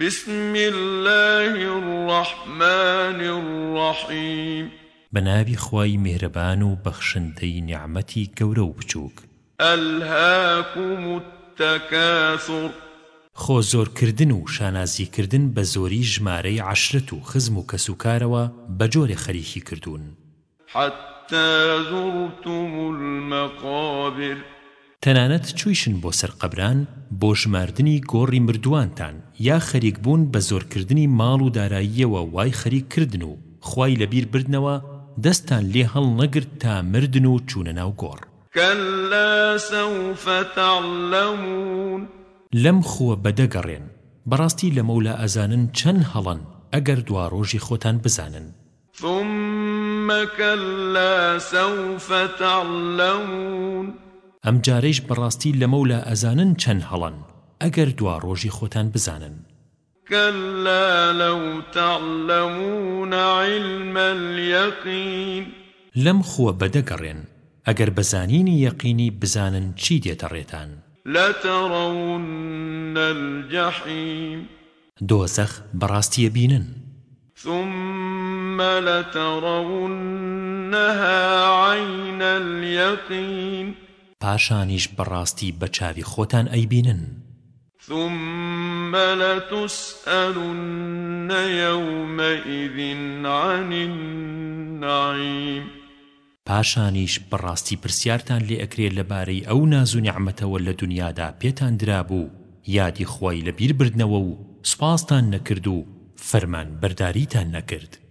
بسم الله الرحمن الرحيم بنابي خواي مهربان وبخشنتي نعمتي كورو بچوك ألهاكم التكاثر خۆ زۆرکردن و شانازیکردن بە زۆری ژمارەی عشرت و خزم و کەسوکارەوە بە جۆرێ خەریکی کردوون حتى زرتم المقابر تەنانەت چویشن بۆ سەر قەبران بۆ ژماردنی گۆڕی مردووانتان یا خەریک بوون بە زۆرکردنی ماڵ و داراییەوە وای خەریک کردن و خوای لەبیر بردنەوە دەستان لێ هەڵ نەگرت تا مردن و چوونە ناو گۆڕ كلا سوف تعلمون لم خو بدەگەڕێن بەڕاستی لە مەولا ئەزانن چەند هەڵن ئەگەر دوا ڕۆژی خۆتان بزانن ثم كلا سوف تعلمون ئەم جارەیش بەڕاستی لەمەولا ئەزانن چەند هەڵن ئەگەر دوا ڕۆژی خۆتان بزانن كلا لو تعلمون علم اليقين لم خو بدقرن اگر بزانيني يقيني بزانن چي ديتريتان لترون الجحيم دوسخ براستي بينن ثم لترونها عين اليقين پاشانیش بەڕاستی بە چاوی خۆتان ئەیبینن ثم لتسألن يومئذ عن النعيم پاشانیش بەڕاستی پرسیارتان لێ ئەکرێت لەبارەی ئەو ناز و نیعمەتەوە لە دنیادا پێتان درابوو یادی خۆی لەبیر بردنەوە و سپاستان نەکرد و فەرمان بەرداریتان نەکرد